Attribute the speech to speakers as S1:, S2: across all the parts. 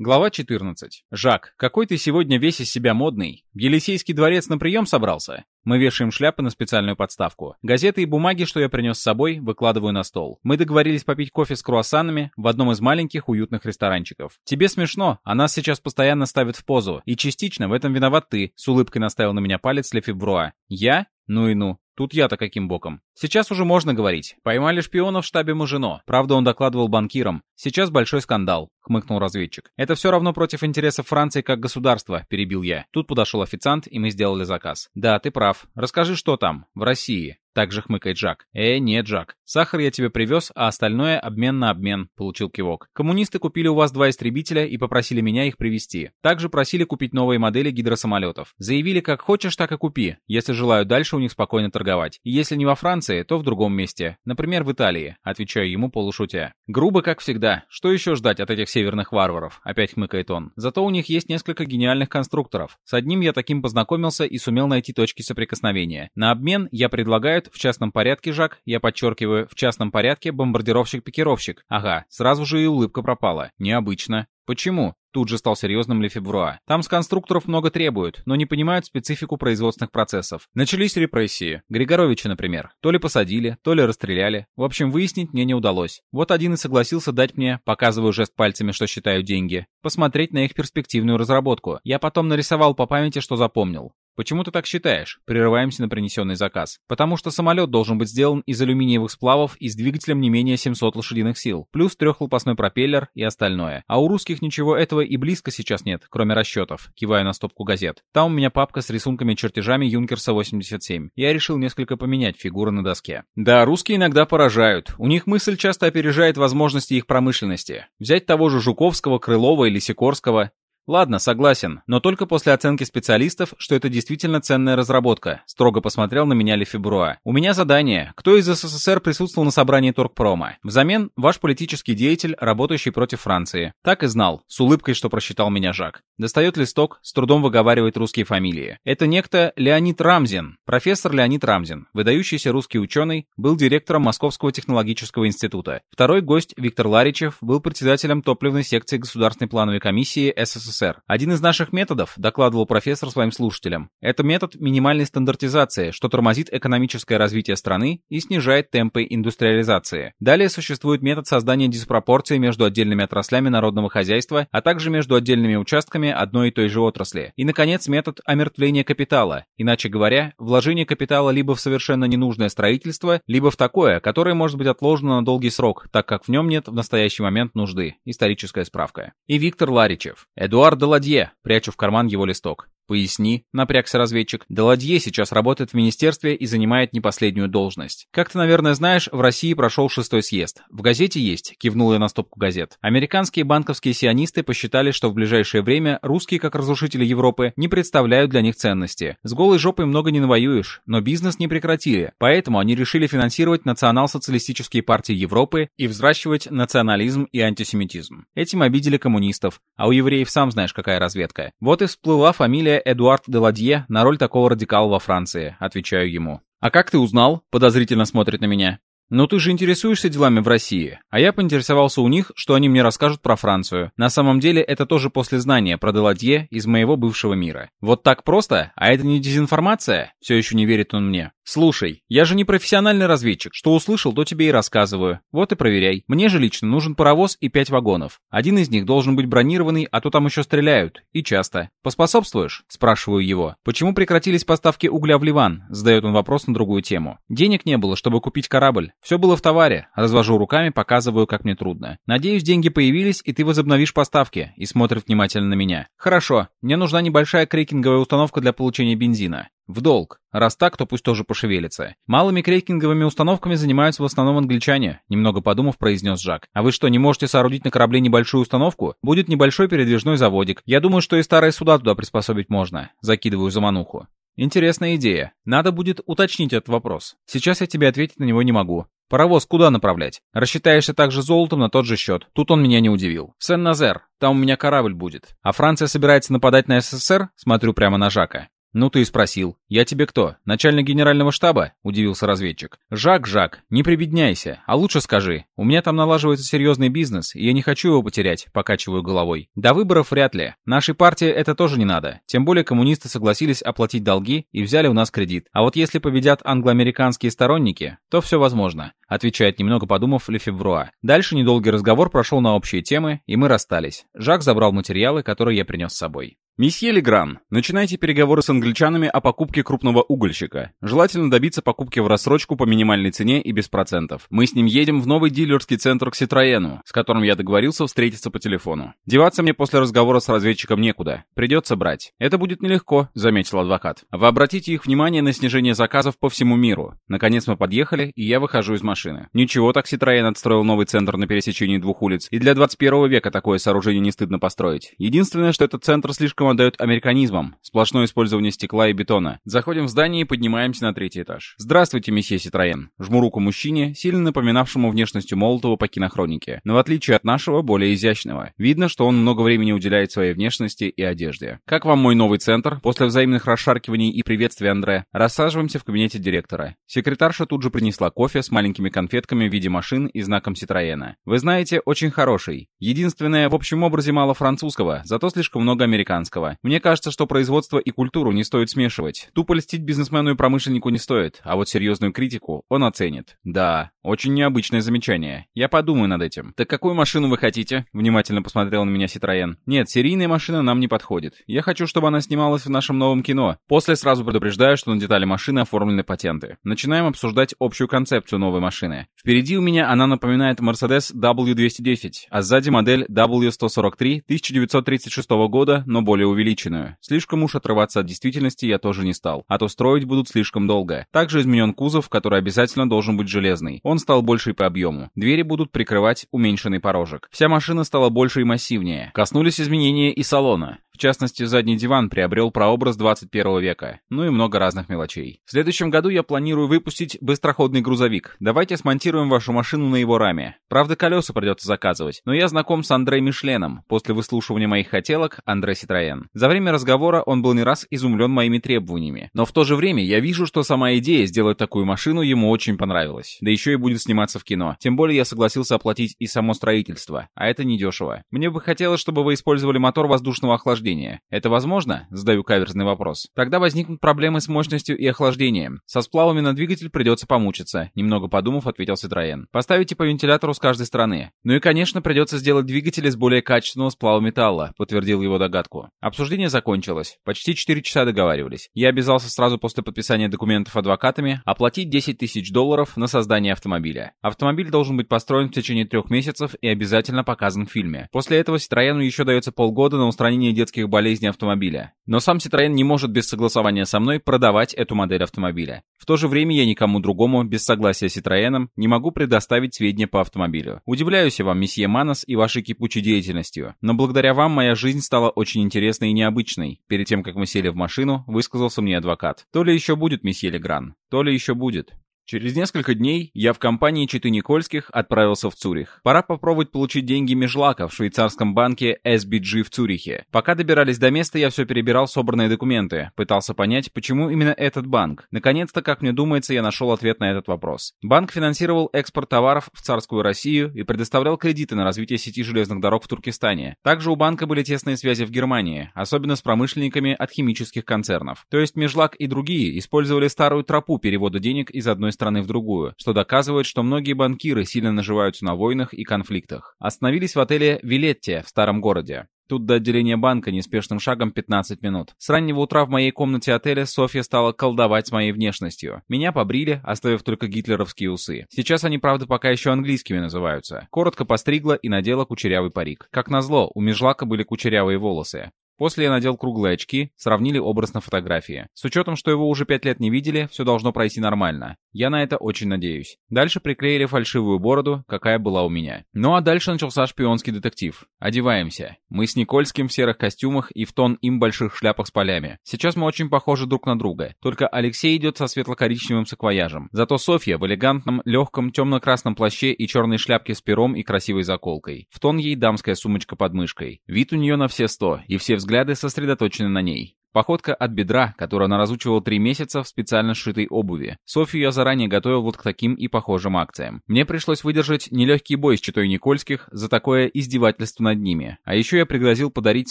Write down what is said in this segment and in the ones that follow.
S1: Глава 14. «Жак, какой ты сегодня весь из себя модный? В Елисейский дворец на прием собрался?» Мы вешаем шляпы на специальную подставку. Газеты и бумаги, что я принес с собой, выкладываю на стол. Мы договорились попить кофе с круассанами в одном из маленьких уютных ресторанчиков. Тебе смешно, а нас сейчас постоянно ставят в позу. И частично в этом виноват ты, с улыбкой наставил на меня палец Лефебруа. Я? Ну и ну. Тут я-то каким боком? Сейчас уже можно говорить. Поймали шпиона в штабе Мужино. Правда, он докладывал банкирам. Сейчас большой скандал, хмыкнул разведчик. Это все равно против интересов Франции как государства, перебил я. Тут подошел официант, и мы сделали заказ. Да, ты прав. Расскажи, что там, в России. Также хмыкает Жак. «Э, нет, Жак. Сахар я тебе привез, а остальное обмен на обмен», — получил кивок. «Коммунисты купили у вас два истребителя и попросили меня их привезти. Также просили купить новые модели гидросамолетов. Заявили, как хочешь, так и купи, если желаю дальше у них спокойно торговать. И если не во Франции, то в другом месте. Например, в Италии», — отвечаю ему полушутя. «Грубо, как всегда. Что еще ждать от этих северных варваров?» — опять хмыкает он. «Зато у них есть несколько гениальных конструкторов. С одним я таким познакомился и сумел найти точки соприкосновения. На обмен я предлагаю в частном порядке, Жак, я подчеркиваю, в частном порядке бомбардировщик-пикировщик. Ага, сразу же и улыбка пропала. Необычно. Почему? Тут же стал серьезным Лефебруа. Там с конструкторов много требуют, но не понимают специфику производственных процессов. Начались репрессии. Григоровича, например. То ли посадили, то ли расстреляли. В общем, выяснить мне не удалось. Вот один и согласился дать мне, показываю жест пальцами, что считаю деньги, посмотреть на их перспективную разработку. Я потом нарисовал по памяти, что запомнил. «Почему ты так считаешь?» Прерываемся на принесенный заказ. «Потому что самолет должен быть сделан из алюминиевых сплавов и с двигателем не менее 700 лошадиных сил, плюс трехлопастной пропеллер и остальное. А у русских ничего этого и близко сейчас нет, кроме расчетов». Киваю на стопку газет. «Там у меня папка с рисунками-чертежами Юнкерса-87. Я решил несколько поменять фигуры на доске». Да, русские иногда поражают. У них мысль часто опережает возможности их промышленности. Взять того же Жуковского, Крылова или Сикорского. Ладно, согласен, но только после оценки специалистов, что это действительно ценная разработка. Строго посмотрел на меня Лефебруа. У меня задание. Кто из СССР присутствовал на собрании Торгпрома? Взамен ваш политический деятель, работающий против Франции. Так и знал, с улыбкой, что просчитал меня Жак. Достает листок, с трудом выговаривает русские фамилии. Это некто Леонид Рамзин. Профессор Леонид Рамзин, выдающийся русский ученый, был директором Московского технологического института. Второй гость Виктор Ларичев был председателем топливной секции Государственной плановой комиссии СССР СССР. Один из наших методов, докладывал профессор своим слушателям, это метод минимальной стандартизации, что тормозит экономическое развитие страны и снижает темпы индустриализации. Далее существует метод создания диспропорции между отдельными отраслями народного хозяйства, а также между отдельными участками одной и той же отрасли. И, наконец, метод омертвления капитала, иначе говоря, вложение капитала либо в совершенно ненужное строительство, либо в такое, которое может быть отложено на долгий срок, так как в нем нет в настоящий момент нужды. Историческая справка. И Виктор Ларичев. Эдуард Эдуард Деладье, прячу в карман его листок. «Поясни», — напрягся разведчик. «Деладье сейчас работает в министерстве и занимает не последнюю должность. Как ты, наверное, знаешь, в России прошел шестой съезд. В газете есть», — кивнул я на стопку газет. «Американские банковские сионисты посчитали, что в ближайшее время русские, как разрушители Европы, не представляют для них ценности. С голой жопой много не навоюешь, но бизнес не прекратили. Поэтому они решили финансировать национал-социалистические партии Европы и взращивать национализм и антисемитизм. Этим обидели коммунистов. А у евреев сам знаешь, какая разведка. Вот и всплыла фамилия Эдуард де Ладье на роль такого радикала во Франции, отвечаю ему. «А как ты узнал?» — подозрительно смотрит на меня. «Ну ты же интересуешься делами в России, а я поинтересовался у них, что они мне расскажут про Францию. На самом деле это тоже после знания про Деладье из моего бывшего мира. Вот так просто? А это не дезинформация?» Все еще не верит он мне. «Слушай, я же не профессиональный разведчик. Что услышал, то тебе и рассказываю. Вот и проверяй. Мне же лично нужен паровоз и пять вагонов. Один из них должен быть бронированный, а то там еще стреляют. И часто. Поспособствуешь?» Спрашиваю его. «Почему прекратились поставки угля в Ливан?» Задает он вопрос на другую тему. «Денег не было, чтобы купить корабль. Все было в товаре. Развожу руками, показываю, как мне трудно. Надеюсь, деньги появились, и ты возобновишь поставки». И смотрит внимательно на меня. «Хорошо. Мне нужна небольшая крекинговая установка для получения бензина. В долг. Раз так, то пусть тоже пошевелится. Малыми крекинговыми установками занимаются в основном англичане, немного подумав, произнес Жак. А вы что, не можете соорудить на корабле небольшую установку? Будет небольшой передвижной заводик. Я думаю, что и старые суда туда приспособить можно. Закидываю замануху. Интересная идея. Надо будет уточнить этот вопрос. Сейчас я тебе ответить на него не могу. Паровоз куда направлять? Рассчитаешься также золотом на тот же счет. Тут он меня не удивил. Сен-Назер. Там у меня корабль будет. А Франция собирается нападать на СССР? Смотрю прямо на Жака. «Ну ты и спросил. Я тебе кто? Начальник генерального штаба?» — удивился разведчик. «Жак, Жак, не прибедняйся, а лучше скажи. У меня там налаживается серьезный бизнес, и я не хочу его потерять», — покачиваю головой. «До выборов вряд ли. Нашей партии это тоже не надо. Тем более коммунисты согласились оплатить долги и взяли у нас кредит. А вот если победят англоамериканские сторонники, то все возможно», — отвечает немного подумав Лефевруа. Дальше недолгий разговор прошел на общие темы, и мы расстались. Жак забрал материалы, которые я принес с собой.
S2: Месье Легран, начинайте переговоры с англичанами о покупке крупного угольщика. Желательно добиться покупки в рассрочку по минимальной цене и без процентов. Мы с ним едем в новый дилерский центр к Ситроену, с которым я договорился встретиться по телефону. Деваться мне после разговора с разведчиком некуда. Придется брать. Это будет нелегко, заметил адвокат. Вы обратите их внимание на снижение заказов по всему миру. Наконец мы подъехали, и я выхожу из машины. Ничего так Ситроен отстроил новый центр на пересечении двух улиц, и для 21 века такое сооружение не стыдно построить. Единственное, что этот центр слишком отдает американизмом. Сплошное использование стекла и бетона. Заходим в здание и поднимаемся на третий этаж. «Здравствуйте, месье Ситроен». Жму руку мужчине, сильно напоминавшему внешностью Молотова по кинохронике, но в отличие от нашего, более изящного. Видно, что он много времени уделяет своей внешности и одежде. «Как вам мой новый центр?» После взаимных расшаркиваний и приветствия Андре, рассаживаемся в кабинете директора. Секретарша тут же принесла кофе с маленькими конфетками в виде машин и знаком Ситроена. Вы знаете, очень хороший. Единственное, в общем образе мало французского, зато слишком много американского. Мне кажется, что производство и культуру не стоит смешивать. Тупо льстить бизнесмену и промышленнику не стоит, а вот серьезную критику он оценит. Да, очень необычное замечание. Я подумаю над этим. Так какую машину вы хотите? Внимательно посмотрел на меня Ситроен. Нет, серийная машина нам не подходит. Я хочу, чтобы она снималась в нашем новом кино. После сразу предупреждаю, что на детали машины оформлены патенты. Начинаем обсуждать общую концепцию новой машины. Впереди у меня она напоминает Mercedes W210, а сзади модель W143 1936 года, но более увеличенную. Слишком уж отрываться от действительности я тоже не стал, а то строить будут слишком долго. Также изменен кузов, который обязательно должен быть железный. Он стал больше по объему. Двери будут прикрывать уменьшенный порожек. Вся машина стала больше и массивнее. Коснулись изменения и салона. В частности, задний диван приобрел прообраз 21 века, ну и много разных мелочей. В следующем году я планирую выпустить быстроходный грузовик. Давайте смонтируем вашу машину на его раме. Правда, колеса придется заказывать, но я знаком с Андре Мишленом. После выслушивания моих хотелок Андре Ситроен. За время разговора он был не раз изумлен моими требованиями. Но в то же время я вижу, что сама идея сделать такую машину ему очень понравилась. Да еще и будет сниматься в кино. Тем более я согласился оплатить и само строительство. А это недешево. Мне бы хотелось, чтобы вы использовали мотор воздушного охлаждения охлаждения. Это возможно? Задаю каверзный вопрос. Тогда возникнут проблемы с мощностью и охлаждением. Со сплавами на двигатель придется помучиться. Немного подумав, ответил Ситроен. Поставите по вентилятору с каждой стороны. Ну и, конечно, придется сделать двигатель из более качественного сплава металла, подтвердил его догадку. Обсуждение закончилось. Почти 4 часа договаривались. Я обязался сразу после подписания документов адвокатами оплатить 10 тысяч долларов на создание автомобиля. Автомобиль должен быть построен в течение трех месяцев и обязательно показан в фильме. После этого Ситроену еще дается полгода на устранение детских хронических болезней автомобиля. Но сам Citroёn не может без согласования со мной продавать эту модель автомобиля. В то же время я никому другому, без согласия с Citroёn, не могу предоставить сведения по автомобилю. Удивляюсь я вам, месье Манос, и вашей кипучей деятельностью. Но благодаря вам моя жизнь стала очень интересной и необычной. Перед тем, как мы сели в машину, высказался мне адвокат. То ли еще будет, месье Легран, то ли еще будет. Через несколько дней я в компании Читы Никольских отправился в Цюрих. Пора попробовать получить деньги Межлака в швейцарском банке SBG в Цюрихе. Пока добирались до места, я все перебирал собранные документы, пытался понять, почему именно этот банк. Наконец-то, как мне думается, я нашел ответ на этот вопрос. Банк финансировал экспорт товаров в царскую Россию и предоставлял кредиты на развитие сети железных дорог в Туркестане. Также у банка были тесные связи в Германии, особенно с промышленниками от химических концернов. То есть Межлак и другие использовали старую тропу перевода денег из одной страны в другую, что доказывает, что многие банкиры сильно наживаются на войнах и конфликтах. Остановились в отеле «Вилетте» в старом городе. Тут до отделения банка неспешным шагом 15 минут. С раннего утра в моей комнате отеля Софья стала колдовать с моей внешностью. Меня побрили, оставив только гитлеровские усы. Сейчас они, правда, пока еще английскими называются. Коротко постригла и надела кучерявый парик. Как назло, у Межлака были кучерявые волосы. После я надел круглые очки, сравнили образ на фотографии. С учетом, что его уже пять лет не видели, все должно пройти нормально. Я на это очень надеюсь. Дальше приклеили фальшивую бороду, какая была у меня. Ну а дальше начался шпионский детектив. Одеваемся. Мы с Никольским в серых костюмах и в тон им больших шляпах с полями. Сейчас мы очень похожи друг на друга. Только Алексей идет со светло-коричневым саквояжем. Зато Софья в элегантном, легком, темно-красном плаще и черной шляпке с пером и красивой заколкой. В тон ей дамская сумочка под мышкой. Вид у нее на все сто, и все взгляды сосредоточены на ней.
S1: Походка от бедра, которую она разучивала три месяца в специально сшитой обуви. Софью я заранее готовил вот к таким и похожим акциям. Мне пришлось выдержать нелегкий бой с читой Никольских за такое издевательство над ними. А еще я пригрозил подарить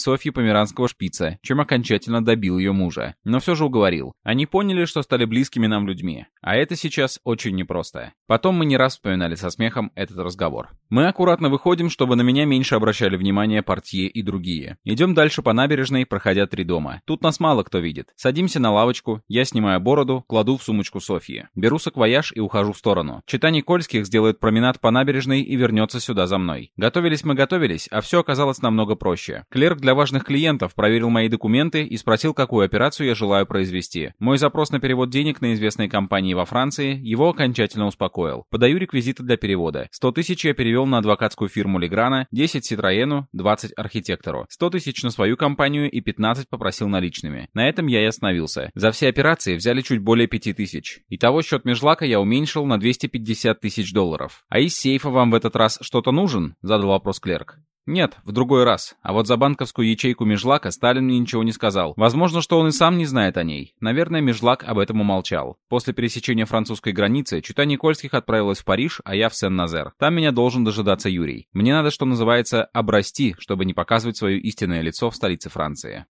S1: Софье померанского шпица, чем окончательно добил ее мужа. Но все же уговорил. Они поняли, что стали близкими нам людьми. А это сейчас очень непросто. Потом мы не раз вспоминали со смехом этот разговор. Мы аккуратно выходим, чтобы на меня меньше обращали внимание портье и другие. Идем дальше по набережной, проходя три дома. Тут нас мало кто видит. Садимся на лавочку, я снимаю бороду, кладу в сумочку Софьи. Беру саквояж и ухожу в сторону. Чита Никольских сделает променад по набережной и вернется сюда за мной. Готовились мы готовились, а все оказалось намного проще. Клерк для важных клиентов проверил мои документы и спросил, какую операцию я желаю произвести. Мой запрос на перевод денег на известной компании во Франции его окончательно успокоил. Подаю реквизиты для перевода. 100 тысяч я перевел на адвокатскую фирму Леграна, 10 Ситроену, 20 архитектору. 100 тысяч на свою компанию и 15 попросил наличными. На этом я и остановился. За все операции взяли чуть более 5 тысяч. Итого счет межлака я уменьшил на 250 тысяч долларов. А из сейфа вам в этот раз что-то нужен? Задал вопрос клерк. Нет, в другой раз. А вот за банковскую ячейку Межлака Сталин мне ничего не сказал. Возможно, что он и сам не знает о ней. Наверное, Межлак об этом умолчал. После пересечения французской границы Чита Никольских отправилась в Париж, а я в Сен-Назер. Там меня должен дожидаться Юрий. Мне надо, что называется, обрасти, чтобы не показывать свое истинное лицо в столице Франции.